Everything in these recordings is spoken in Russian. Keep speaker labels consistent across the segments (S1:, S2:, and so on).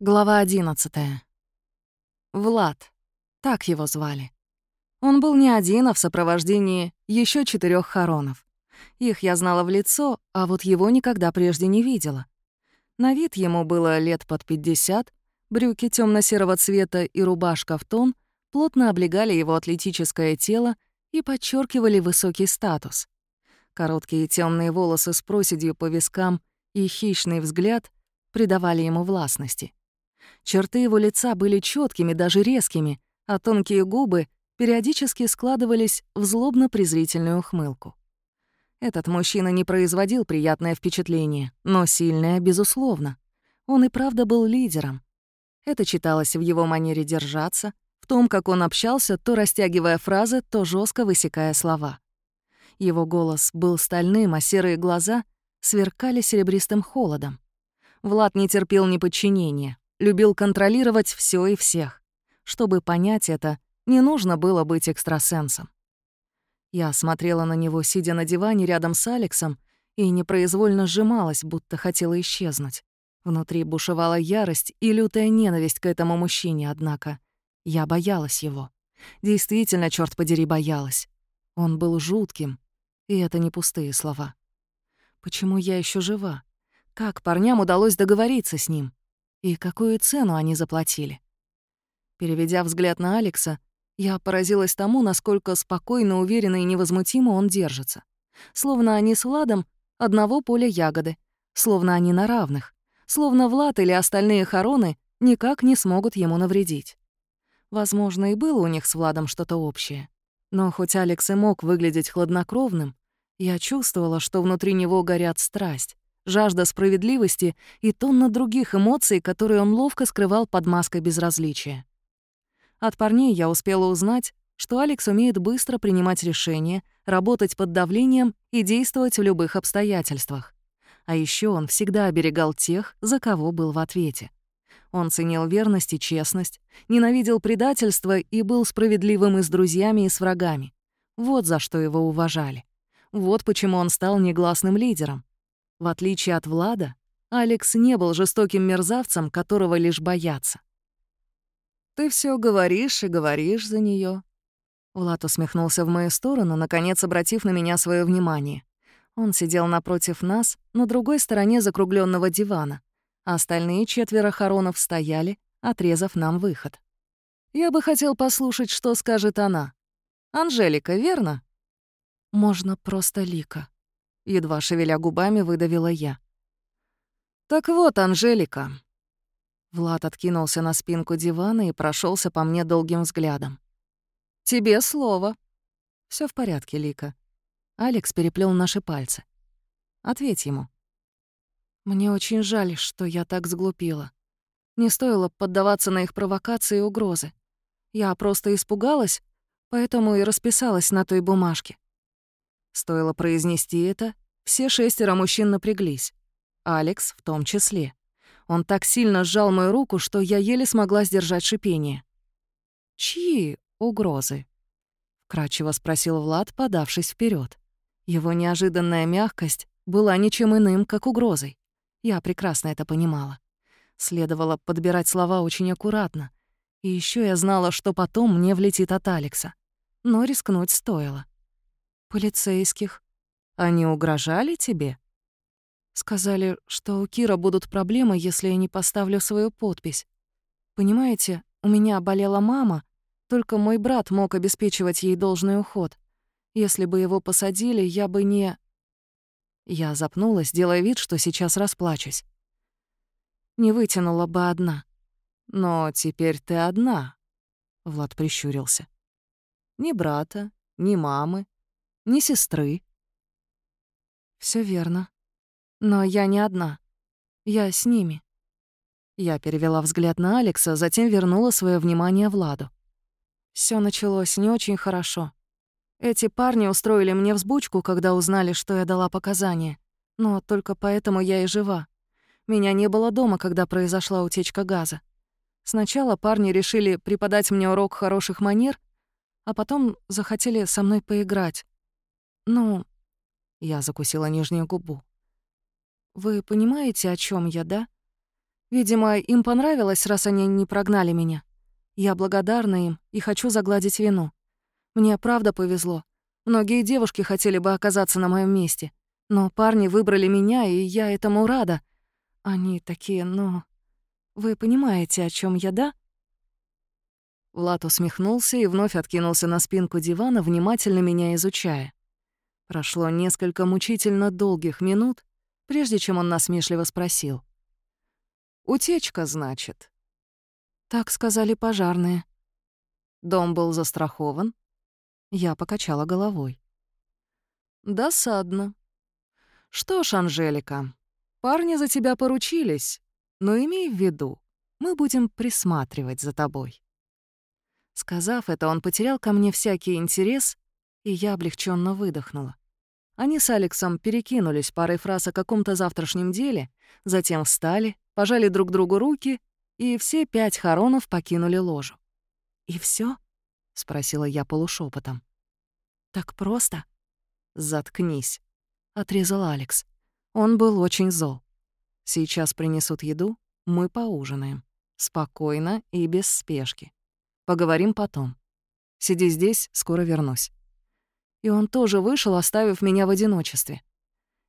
S1: Глава 11. Влад. Так его звали. Он был не один, а в сопровождении еще четырех хоронов. Их я знала в лицо, а вот его никогда прежде не видела. На вид ему было лет под 50, брюки темно серого цвета и рубашка в тон плотно облегали его атлетическое тело и подчеркивали высокий статус. Короткие темные волосы с проседью по вискам и хищный взгляд придавали ему властности. Черты его лица были четкими, даже резкими, а тонкие губы периодически складывались в злобно-презрительную ухмылку. Этот мужчина не производил приятное впечатление, но сильное, безусловно. Он и правда был лидером. Это читалось в его манере держаться, в том, как он общался, то растягивая фразы, то жестко высекая слова. Его голос был стальным, а серые глаза сверкали серебристым холодом. Влад не терпел неподчинения, любил контролировать все и всех. Чтобы понять это, не нужно было быть экстрасенсом. Я смотрела на него, сидя на диване рядом с Алексом, и непроизвольно сжималась, будто хотела исчезнуть. Внутри бушевала ярость и лютая ненависть к этому мужчине, однако я боялась его. Действительно, черт подери, боялась. Он был жутким, и это не пустые слова. Почему я еще жива? Как парням удалось договориться с ним? И какую цену они заплатили? Переведя взгляд на Алекса, я поразилась тому, насколько спокойно, уверенно и невозмутимо он держится. Словно они с Владом одного поля ягоды, словно они на равных, словно Влад или остальные хороны никак не смогут ему навредить. Возможно, и было у них с Владом что-то общее. Но хоть Алекс и мог выглядеть хладнокровным, я чувствовала, что внутри него горят страсть, жажда справедливости и тонна других эмоций, которые он ловко скрывал под маской безразличия. От парней я успела узнать, что Алекс умеет быстро принимать решения, работать под давлением и действовать в любых обстоятельствах. А еще он всегда оберегал тех, за кого был в ответе. Он ценил верность и честность, ненавидел предательство и был справедливым и с друзьями, и с врагами. Вот за что его уважали. Вот почему он стал негласным лидером. В отличие от Влада, Алекс не был жестоким мерзавцем, которого лишь боятся. «Ты все говоришь и говоришь за нее. Влад усмехнулся в мою сторону, наконец обратив на меня свое внимание. Он сидел напротив нас, на другой стороне закругленного дивана, а остальные четверо хоронов стояли, отрезав нам выход. «Я бы хотел послушать, что скажет она. Анжелика, верно?» «Можно просто Лика», едва шевеля губами выдавила я. «Так вот, Анжелика». Влад откинулся на спинку дивана и прошелся по мне долгим взглядом. «Тебе слово». Все в порядке, Лика». Алекс переплел наши пальцы. «Ответь ему». «Мне очень жаль, что я так сглупила. Не стоило поддаваться на их провокации и угрозы. Я просто испугалась, поэтому и расписалась на той бумажке. Стоило произнести это, все шестеро мужчин напряглись. Алекс в том числе. Он так сильно сжал мою руку, что я еле смогла сдержать шипение. «Чьи угрозы?» — вкратчиво спросил Влад, подавшись вперед. Его неожиданная мягкость была ничем иным, как угрозой. Я прекрасно это понимала. Следовало подбирать слова очень аккуратно. И еще я знала, что потом мне влетит от Алекса. Но рискнуть стоило полицейских. Они угрожали тебе? Сказали, что у Кира будут проблемы, если я не поставлю свою подпись. Понимаете, у меня болела мама, только мой брат мог обеспечивать ей должный уход. Если бы его посадили, я бы не... Я запнулась, делая вид, что сейчас расплачусь. Не вытянула бы одна. Но теперь ты одна, — Влад прищурился. Ни брата, ни мамы, ни сестры. Все верно. Но я не одна. Я с ними. Я перевела взгляд на Алекса, затем вернула свое внимание Владу. Все началось не очень хорошо. Эти парни устроили мне взбучку, когда узнали, что я дала показания. Но только поэтому я и жива. Меня не было дома, когда произошла утечка газа. Сначала парни решили преподать мне урок хороших манер, а потом захотели со мной поиграть. «Ну...» — я закусила нижнюю губу. «Вы понимаете, о чем я, да? Видимо, им понравилось, раз они не прогнали меня. Я благодарна им и хочу загладить вину. Мне правда повезло. Многие девушки хотели бы оказаться на моем месте. Но парни выбрали меня, и я этому рада. Они такие, ну... Вы понимаете, о чем я, да? Влад усмехнулся и вновь откинулся на спинку дивана, внимательно меня изучая. Прошло несколько мучительно долгих минут, прежде чем он насмешливо спросил. «Утечка, значит?» Так сказали пожарные. Дом был застрахован. Я покачала головой. «Досадно. Что ж, Анжелика, парни за тебя поручились, но имей в виду, мы будем присматривать за тобой». Сказав это, он потерял ко мне всякий интерес, и я облегченно выдохнула. Они с Алексом перекинулись парой фраз о каком-то завтрашнем деле, затем встали, пожали друг другу руки, и все пять хоронов покинули ложу. «И все? спросила я полушепотом. «Так просто?» «Заткнись», — отрезал Алекс. Он был очень зол. «Сейчас принесут еду, мы поужинаем. Спокойно и без спешки. Поговорим потом. Сиди здесь, скоро вернусь». И он тоже вышел, оставив меня в одиночестве.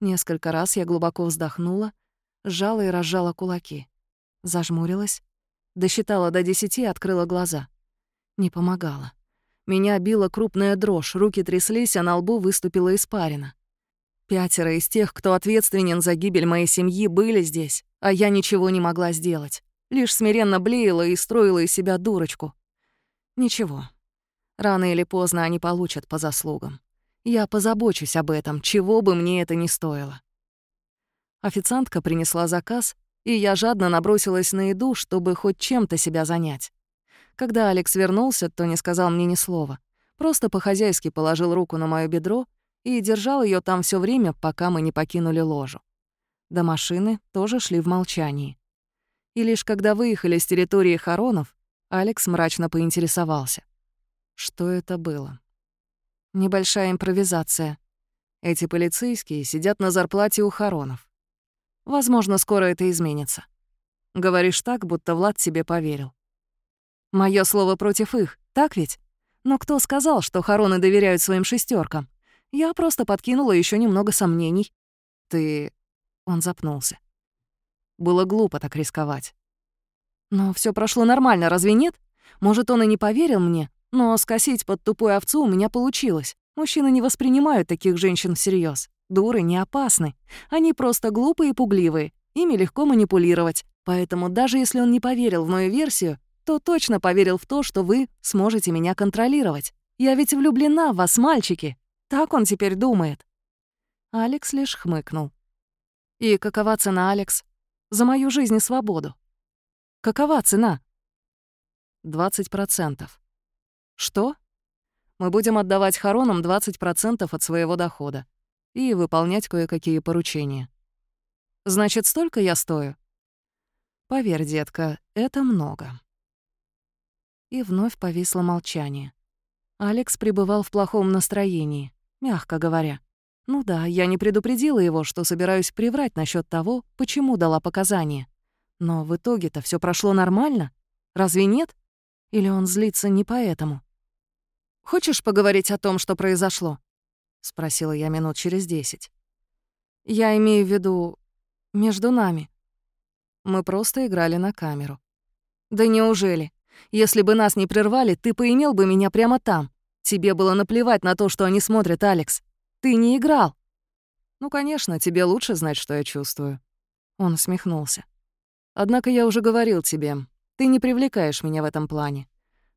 S1: Несколько раз я глубоко вздохнула, сжала и разжала кулаки. Зажмурилась, досчитала до десяти и открыла глаза. Не помогало. Меня била крупная дрожь, руки тряслись, а на лбу выступила испарина. Пятеро из тех, кто ответственен за гибель моей семьи, были здесь, а я ничего не могла сделать. Лишь смиренно блеяла и строила из себя дурочку. Ничего. Рано или поздно они получат по заслугам. Я позабочусь об этом, чего бы мне это ни стоило. Официантка принесла заказ, и я жадно набросилась на еду, чтобы хоть чем-то себя занять. Когда Алекс вернулся, то не сказал мне ни слова. Просто по-хозяйски положил руку на моё бедро и держал ее там все время, пока мы не покинули ложу. До машины тоже шли в молчании. И лишь когда выехали с территории Харонов, Алекс мрачно поинтересовался. Что это было? Небольшая импровизация. Эти полицейские сидят на зарплате у Харонов. Возможно, скоро это изменится. Говоришь так, будто Влад тебе поверил. Моё слово против их, так ведь? Но кто сказал, что Хароны доверяют своим шестеркам? Я просто подкинула еще немного сомнений. Ты... Он запнулся. Было глупо так рисковать. Но все прошло нормально, разве нет? Может, он и не поверил мне, но скосить под тупую овцу у меня получилось. Мужчины не воспринимают таких женщин всерьез. Дуры не опасны. Они просто глупые и пугливые. Ими легко манипулировать. Поэтому даже если он не поверил в мою версию, то точно поверил в то, что вы сможете меня контролировать. Я ведь влюблена в вас, мальчики. Так он теперь думает». Алекс лишь хмыкнул. «И какова цена, Алекс? За мою жизнь и свободу?» «Какова цена?» «20 процентов». «Что?» «Мы будем отдавать Харонам 20 процентов от своего дохода и выполнять кое-какие поручения». «Значит, столько я стою?» «Поверь, детка, это много». И вновь повисло молчание. Алекс пребывал в плохом настроении, мягко говоря. Ну да, я не предупредила его, что собираюсь приврать насчет того, почему дала показания. Но в итоге-то все прошло нормально. Разве нет? Или он злится не поэтому? «Хочешь поговорить о том, что произошло?» — спросила я минут через десять. «Я имею в виду между нами. Мы просто играли на камеру». «Да неужели? Если бы нас не прервали, ты поимел бы меня прямо там. Тебе было наплевать на то, что они смотрят, Алекс. Ты не играл». «Ну, конечно, тебе лучше знать, что я чувствую». Он усмехнулся. «Однако я уже говорил тебе, ты не привлекаешь меня в этом плане.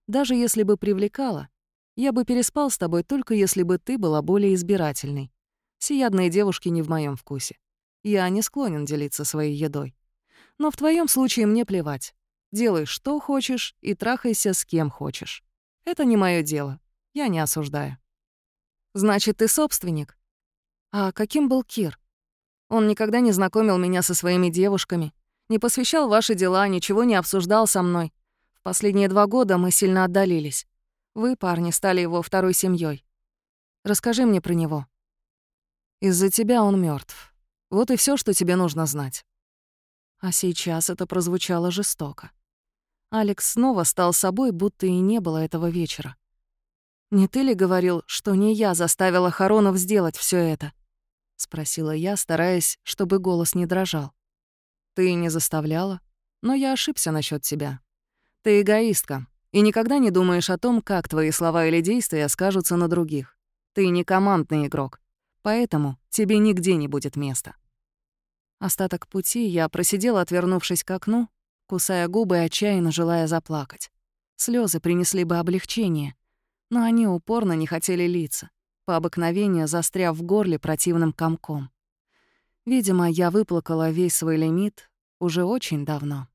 S1: Даже если бы привлекала, я бы переспал с тобой только если бы ты была более избирательной. Сиядные девушки не в моем вкусе. Я не склонен делиться своей едой. Но в твоем случае мне плевать. Делай, что хочешь, и трахайся с кем хочешь. Это не мое дело. Я не осуждаю. Значит, ты собственник? А каким был Кир? Он никогда не знакомил меня со своими девушками, не посвящал ваши дела, ничего не обсуждал со мной. В последние два года мы сильно отдалились. Вы, парни, стали его второй семьей. Расскажи мне про него. Из-за тебя он мертв. Вот и все, что тебе нужно знать. А сейчас это прозвучало жестоко. Алекс снова стал собой, будто и не было этого вечера. «Не ты ли говорил, что не я заставила Харонов сделать все это?» — спросила я, стараясь, чтобы голос не дрожал. «Ты не заставляла, но я ошибся насчет тебя. Ты эгоистка и никогда не думаешь о том, как твои слова или действия скажутся на других. Ты не командный игрок, поэтому тебе нигде не будет места». Остаток пути я просидела, отвернувшись к окну, кусая губы отчаянно желая заплакать. Слезы принесли бы облегчение, но они упорно не хотели литься, по обыкновению застряв в горле противным комком. Видимо, я выплакала весь свой лимит уже очень давно.